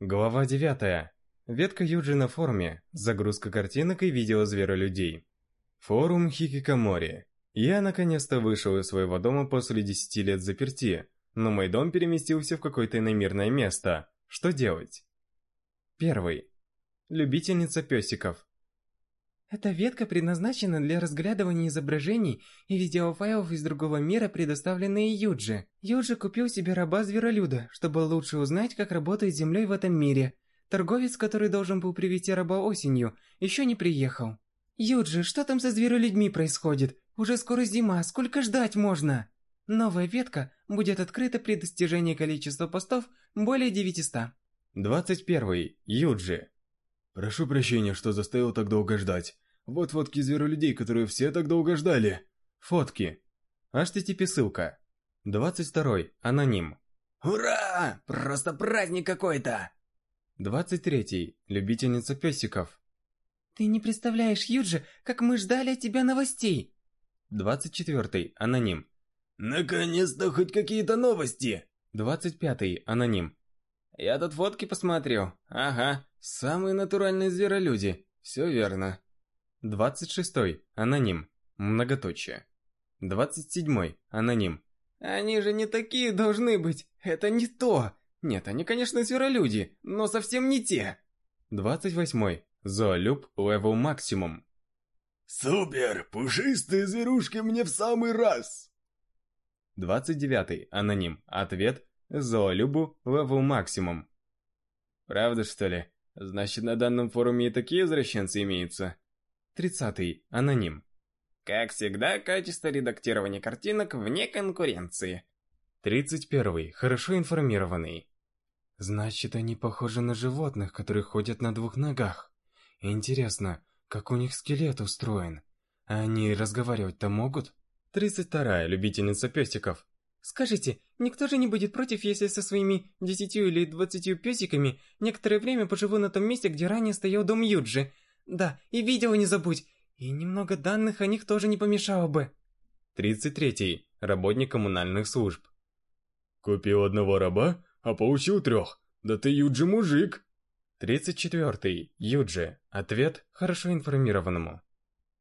Глава 9. Ветка Юджи на форуме. Загрузка картинок и видео зверолюдей. Форум Хикикомори. Я наконец-то вышел из своего дома после 10 лет заперти, но мой дом переместился в какое-то иномирное место. Что делать? Первый. Любительница песиков. Эта ветка предназначена для разглядывания изображений и видеофайлов из другого мира, предоставленные Юджи. Юджи купил себе раба-зверолюда, чтобы лучше узнать, как работает землей в этом мире. Торговец, который должен был привести раба осенью, еще не приехал. Юджи, что там со зверолюдьми происходит? Уже скоро зима, сколько ждать можно? Новая ветка будет открыта при достижении количества постов более 900. 21. Юджи. Прошу прощения, что заставил так долго ждать. Вот фотки зверолюдей, которые все так долго ждали. Фотки. HTTP ссылка. 22. Аноним. Ура! Просто праздник какой-то! 23. Любительница песиков. Ты не представляешь, Юджи, как мы ждали от тебя новостей. 24. Аноним. Наконец-то хоть какие-то новости! 25. Аноним. Я тут фотки посмотрю. Ага, самые натуральные зверолюди. Все верно. 26. Аноним. Многоточие. 27. Аноним. Они же не такие должны быть. Это не то. Нет, они, конечно, зверолюди, но совсем не те. 28. Зоолюб level максимум. Супер! Пушистые зверушки мне в самый раз! 29. Аноним. Ответ. Зоолюбу level максимум. Правда, что ли? Значит, на данном форуме и такие извращенцы имеются. 30. Аноним. Как всегда, качество редактирования картинок вне конкуренции. 31. Хорошо информированный. Значит, они похожи на животных, которые ходят на двух ногах. Интересно, как у них скелет устроен? А они разговаривать-то могут? 32. Любительница песиков. Скажите, никто же не будет против, если со своими десятью или двадцатью песиками некоторое время поживу на том месте, где ранее стоял дом Юджи. Да, и видео не забудь. И немного данных о них тоже не помешало бы. 33. Работник коммунальных служб. Купил одного раба, а получил трех. Да ты Юджи мужик. 34. Юджи. Ответ хорошо информированному.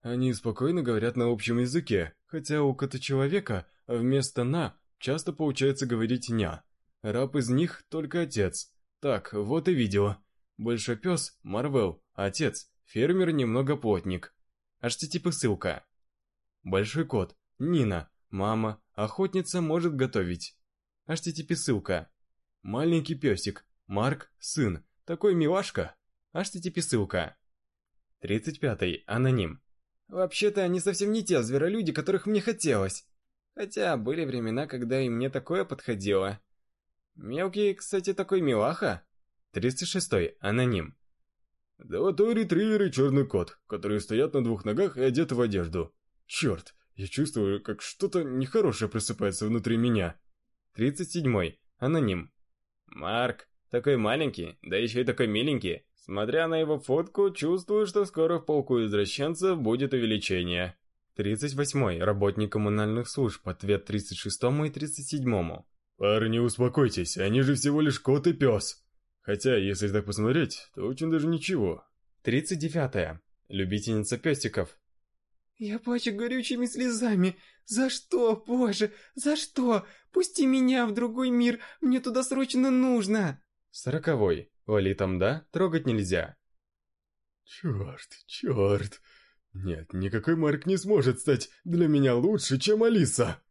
Они спокойно говорят на общем языке, хотя у кота-человека вместо «на» часто получается говорить «ня». Раб из них только отец. Так, вот и видео. Большой пес – Марвел, отец, фермер немного плотник. HTTP ссылка. Большой кот – Нина, мама, охотница может готовить. HTTP ссылка. Маленький песик – Марк, сын, такой милашка. HTTP ссылка. 35. Аноним. Вообще-то они совсем не те зверолюди, которых мне хотелось. Хотя были времена, когда и мне такое подходило. Мелкий, кстати, такой милаха. 36. Аноним. Золотой ретривер и черный кот, которые стоят на двух ногах и одеты в одежду. Черт, я чувствую, как что-то нехорошее просыпается внутри меня. 37. Аноним. Марк, такой маленький, да еще и такой миленький. Смотря на его фотку, чувствую, что скоро в полку извращенцев будет увеличение. 38. Работник коммунальных служб. Ответ 36 и 37. Парни, успокойтесь, они же всего лишь кот и пес. Хотя, если так посмотреть, то очень даже ничего. 39. Любительница песиков. Я плачу горючими слезами. За что, боже, за что? Пусти меня в другой мир, мне туда срочно нужно. Сороковой. Валитам да, трогать нельзя. Черт, черт. Нет, никакой Марк не сможет стать для меня лучше, чем Алиса.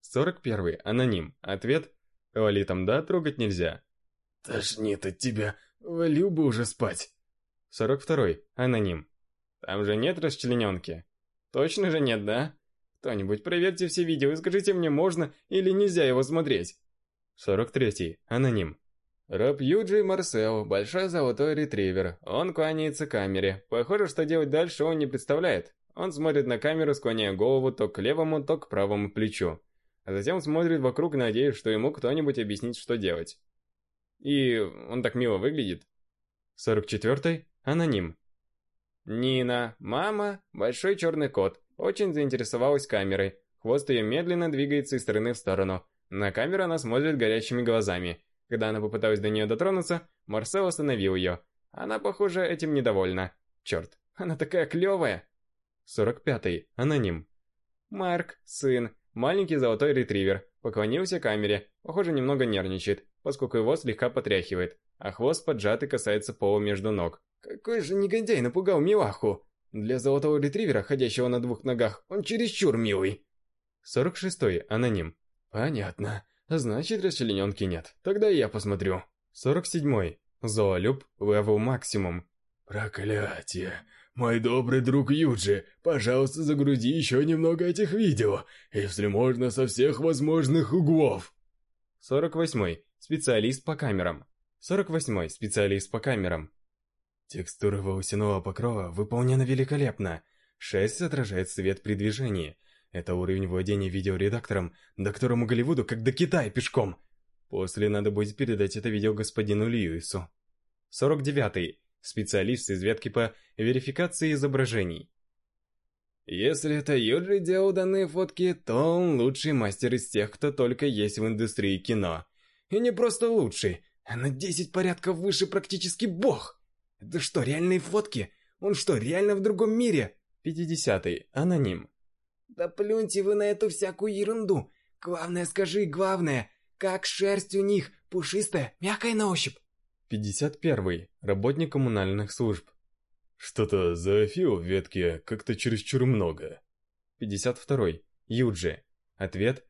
41. Аноним. Ответ. Валитам да, трогать нельзя. Тошнит от тебя. Валю бы уже спать. 42. Аноним. Там же нет расчлененки. Точно же нет, да? Кто-нибудь проверьте все видео и скажите мне, можно или нельзя его смотреть. 43. Аноним. Раб Юджи Марсел, большой золотой ретривер. Он кланяется камере. Похоже, что делать дальше он не представляет. Он смотрит на камеру, склоняя голову то к левому, то к правому плечу. А затем смотрит вокруг, надеясь, что ему кто-нибудь объяснит, что делать. И он так мило выглядит. 44. Аноним. Нина, мама, большой черный кот, очень заинтересовалась камерой. Хвост ее медленно двигается из стороны в сторону. На камеру она смотрит горящими глазами. Когда она попыталась до нее дотронуться, Марсел остановил ее. Она, похоже, этим недовольна. Черт, она такая клевая. 45. Аноним. Марк, сын, маленький золотой ретривер, поклонился камере. Похоже, немного нервничает, поскольку его слегка потряхивает, а хвост поджат и касается пола между ног. Какой же негодяй напугал милаху! Для золотого ретривера, ходящего на двух ногах, он чересчур милый. 46. Аноним. Понятно. Значит, расчлененки нет. Тогда я посмотрю. 47. Зоолюб, level максимум. Проклятие. Мой добрый друг Юджи, пожалуйста, загрузи еще немного этих видео, если можно, со всех возможных углов. 48. Специалист по камерам. 48. Специалист по камерам. Текстура волосяного покрова выполнена великолепно. Шесть отражает свет при движении. Это уровень владения видеоредактором, до Голливуду как до Китая пешком. После надо будет передать это видео господину Льюису. 49. Специалист из ветки по верификации изображений. Если это Юджи делал данные фотки, то он лучший мастер из тех, кто только есть в индустрии кино. И не просто лучший, а на 10 порядков выше практически бог. Это что, реальные фотки? Он что, реально в другом мире? 50. Аноним. Да плюньте вы на эту всякую ерунду. Главное скажи, главное, как шерсть у них, пушистая, мягкая на ощупь. 51. Работник коммунальных служб. Что-то за фил в ветке как-то чересчур много. 52. Юджи. Ответ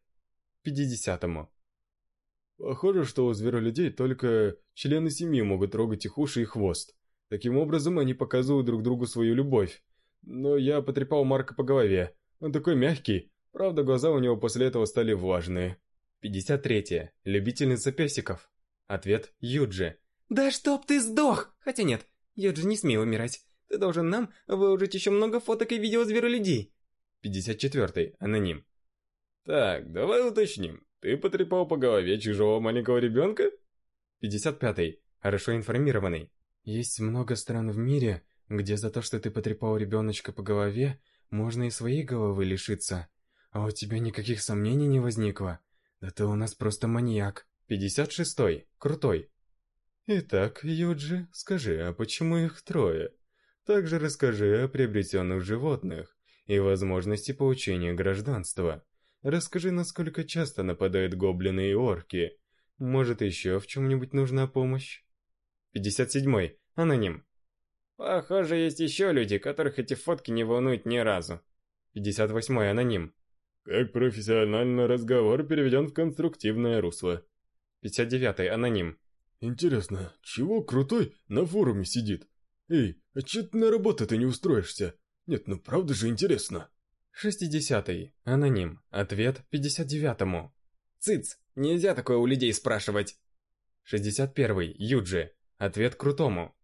50-му. Похоже, что у зверолюдей только члены семьи могут трогать их уши и хвост. Таким образом, они показывают друг другу свою любовь. Но я потрепал Марка по голове. Он такой мягкий. Правда, глаза у него после этого стали влажные. 53. Любительница песиков. Ответ Юджи. Да чтоб ты сдох! Хотя нет, Юджи не смей умирать. Ты должен нам выложить еще много фоток и видео зверолюдей. 54. Аноним. Так, давай уточним. Ты потрепал по голове чужого маленького ребенка? 55. Хорошо информированный. Есть много стран в мире, где за то, что ты потрепал ребеночка по голове, можно и своей головы лишиться. А у тебя никаких сомнений не возникло? Да ты у нас просто маньяк. 56. Крутой. Итак, Юджи, скажи, а почему их трое? Также расскажи о приобретенных животных и возможности получения гражданства. Расскажи, насколько часто нападают гоблины и орки. Может, еще в чем-нибудь нужна помощь? 57. Аноним. Похоже, есть еще люди, которых эти фотки не волнуют ни разу. 58. Аноним. Как профессиональный разговор переведен в конструктивное русло. 59. Аноним. Интересно, чего крутой на форуме сидит? Эй, а че ты на работу-то не устроишься? Нет, ну правда же интересно. 60. Аноним. Ответ 59-му. Цыц, нельзя такое у людей спрашивать. 61. Юджи. Ответ крутому.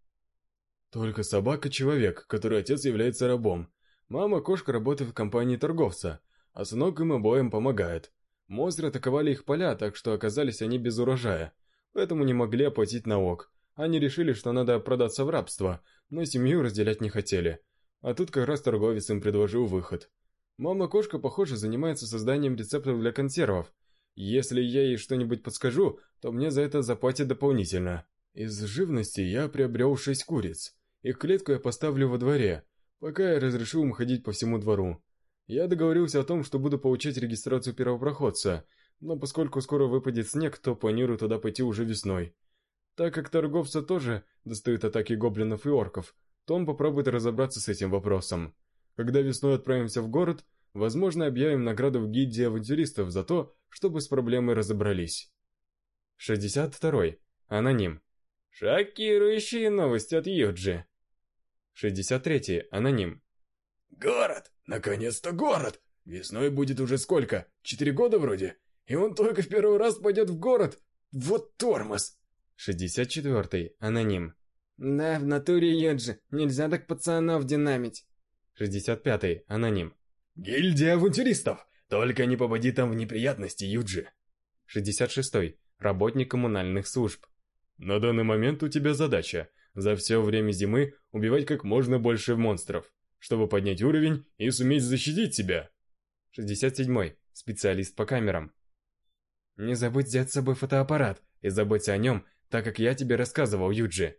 Только собака-человек, который отец является рабом. Мама-кошка работает в компании торговца, а сынок им обоим помогает. Монстры атаковали их поля, так что оказались они без урожая, поэтому не могли оплатить налог. Они решили, что надо продаться в рабство, но семью разделять не хотели. А тут как раз торговец им предложил выход. Мама-кошка, похоже, занимается созданием рецептов для консервов. Если я ей что-нибудь подскажу, то мне за это заплатят дополнительно. Из живности я приобрел шесть куриц. Их клетку я поставлю во дворе, пока я разрешу им ходить по всему двору. Я договорился о том, что буду получать регистрацию первопроходца, но поскольку скоро выпадет снег, то планирую туда пойти уже весной. Так как торговца тоже достают атаки гоблинов и орков, то он попробует разобраться с этим вопросом. Когда весной отправимся в город, возможно, объявим награду в гильдии авантюристов за то, чтобы с проблемой разобрались. 62. Аноним. Шокирующие новости от Юджи. 63. Аноним. Город! Наконец-то город! Весной будет уже сколько? Четыре года вроде? И он только в первый раз пойдет в город? Вот тормоз! 64. Аноним. Да, в натуре Юджи. Нельзя так пацанов динамить. 65. Аноним. Гильдия авантюристов! Только не попади там в неприятности, Юджи. 66. Работник коммунальных служб. На данный момент у тебя задача за все время зимы убивать как можно больше монстров, чтобы поднять уровень и суметь защитить себя. 67. Специалист по камерам. Не забудь взять с собой фотоаппарат и заботься о нем так как я тебе рассказывал, Юджи.